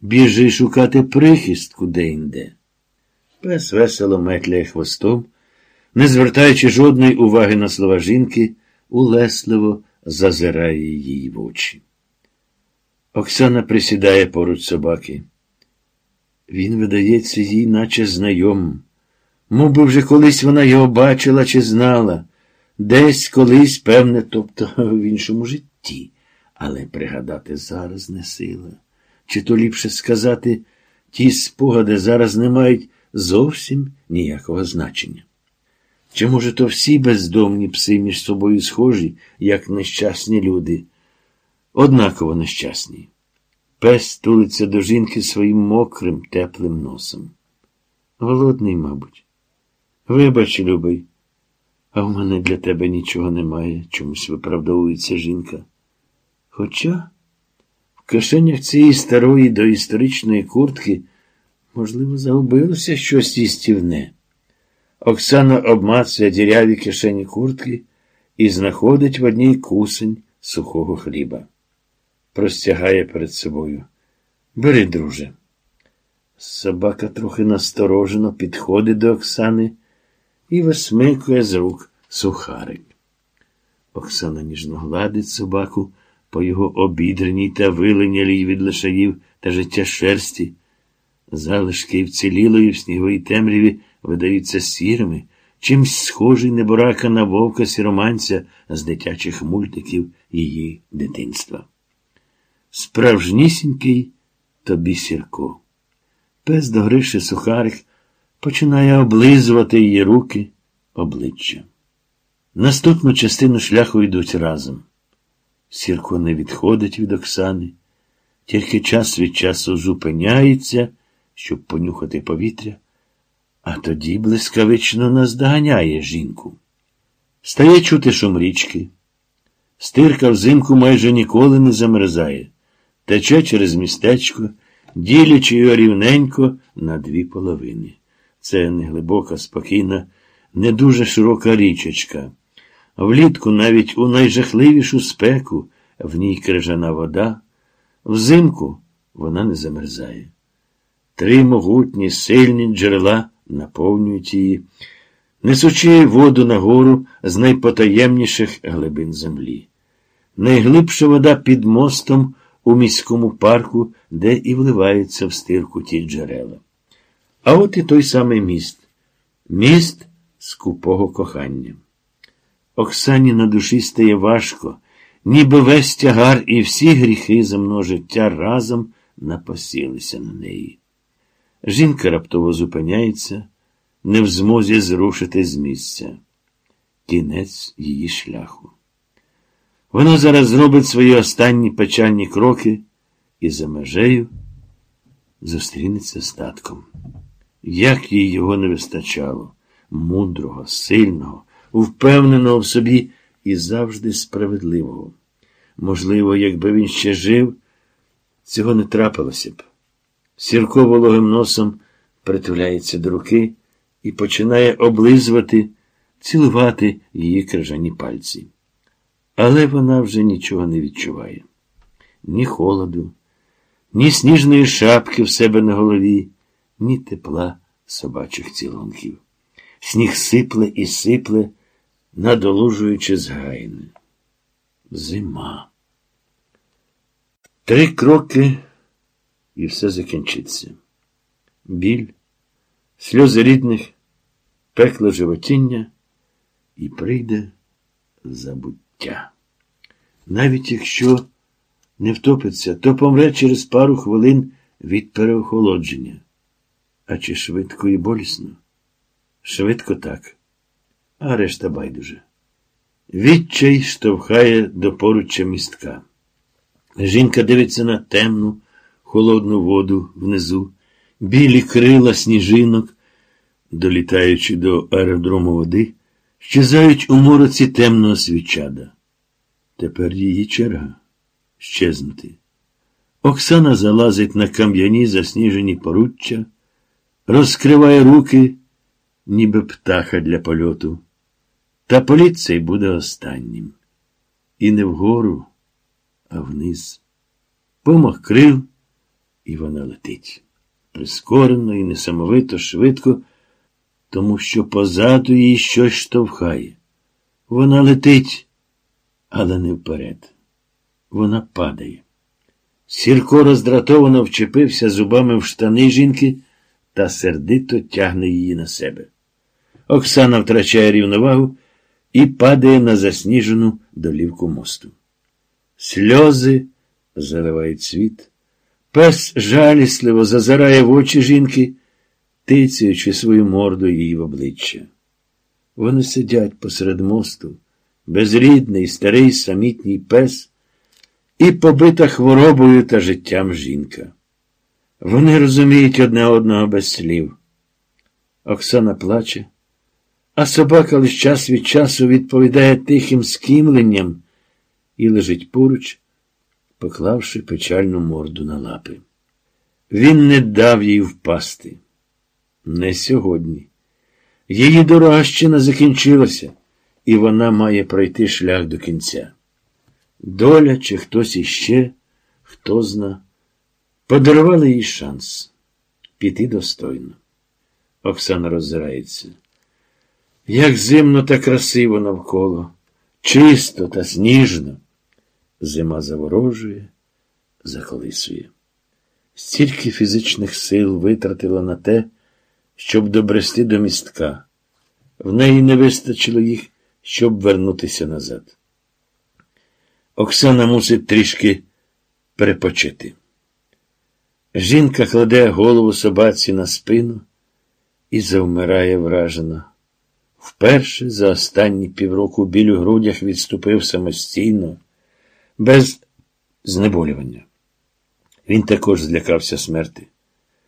Біжи шукати прихистку де-інде. Пес весело метляє хвостом, не звертаючи жодної уваги на слова жінки, улесливо зазирає їй в очі. Оксана присідає поруч собаки. Він видається їй, наче знайомим. Мов би вже колись вона його бачила чи знала, десь колись, певне, тобто в іншому житті, але пригадати зараз не сила. Чи то ліпше сказати, ті спогади зараз не мають зовсім ніякого значення. Чи, може, то всі бездомні пси між собою схожі, як нещасні люди, однаково нещасні. Пес тулиться до жінки своїм мокрим, теплим носом. Голодний, мабуть. Вибач, любий, а в мене для тебе нічого немає, чомусь виправдовується жінка. Хоча в кишенях цієї старої доісторичної куртки, можливо, загубилося щось їстівне. Оксана обмацує діряві кишені куртки і знаходить в одній кусень сухого хліба. Простягає перед собою. Бери, друже. Собака трохи насторожено підходить до Оксани і висмикує з рук сухарик. Оксана ніжно гладить собаку по його обідреній та виленялій від лишаїв та життя шерсті. Залишки вцілілої в сніговій темряві видаються сірими, чимсь схожий неборака на вовка сіроманця з дитячих мультиків її дитинства. Справжнісінький тобі сірко. Пес до Гриші сухарик починає облизувати її руки, обличчя. Наступну частину шляху йдуть разом. Сірко не відходить від Оксани, тільки час від часу зупиняється, щоб понюхати повітря, а тоді блискавично наздоганяє жінку. Стає чути шум річки. Стирка взимку майже ніколи не замерзає, тече через містечко, ділячи його рівненько на дві половини. Це неглибока, спокійна, не дуже широка річечка. Влітку навіть у найжахливішу спеку в ній крижана вода, взимку вона не замерзає. Три могутні, сильні джерела наповнюють її, несучи воду нагору з найпотаємніших глибин землі. Найглибша вода під мостом у міському парку, де і вливаються в стирку ті джерела. А от і той самий міст міст скупого кохання. Оксані на душі стає важко, ніби весь тягар і всі гріхи земного життя разом напосілися на неї. Жінка раптово зупиняється, не в змозі зрушити з місця. Кінець її шляху. Вона зараз зробить свої останні печальні кроки і за межею зустрінеться з татком. Як їй його не вистачало, мудрого, сильного, впевненого в собі і завжди справедливого. Можливо, якби він ще жив, цього не трапилося б. Сірко вологим носом притуляється до руки і починає облизувати, цілувати її крижані пальці. Але вона вже нічого не відчуває. Ні холоду, ні сніжної шапки в себе на голові, ні тепла собачих цілунків. Сніг сипле і сипле, надолужуючи згайне. Зима. Три кроки і все закінчиться. Біль, сльози рідних, пекло животіння і прийде забуття. Навіть якщо не втопиться, то помре через пару хвилин від переохолодження. А чи швидко і болісно? Швидко так, а решта байдуже. Відчай штовхає до поруччя містка. Жінка дивиться на темну, холодну воду внизу, білі крила сніжинок, долітаючи до аеродрому води, щезають у мороці темного свічада. Тепер її черга щезнути. Оксана залазить на кам'яні засніжені поруччя, розкриває руки, ніби птаха для польоту. Та політ цей буде останнім. І не вгору, а вниз. Помах крил І вона летить. Прискорено і несамовито, швидко, тому що позаду її щось штовхає. Вона летить, але не вперед. Вона падає. Сірко роздратовано вчепився зубами в штани жінки та сердито тягне її на себе. Оксана втрачає рівновагу і падає на засніжену долівку мосту. Сльози заливають світ. Пес жалісливо зазирає в очі жінки, тицяючи свою морду її в обличчя. Вони сидять посеред мосту, безрідний, старий самітній пес і побита хворобою та життям жінка. Вони розуміють одне одного без слів. Оксана плаче, а собака лише час від часу відповідає тихим скімленням і лежить поруч, поклавши печальну морду на лапи. Він не дав їй впасти. Не сьогодні. Її дорога ще не закінчилася, і вона має пройти шлях до кінця. Доля чи хтось іще, хто зна, подарували їй шанс піти достойно. Оксана роззирається. Як зимно та красиво навколо, чисто та сніжно. Зима заворожує, заколисує. Стільки фізичних сил витратила на те, щоб добрести до містка. В неї не вистачило їх, щоб вернутися назад. Оксана мусить трішки перепочити. Жінка кладе голову собаці на спину і завмирає вражена. Вперше за останні півроку біль у грудях відступив самостійно, без знеболювання. Він також злякався смерти.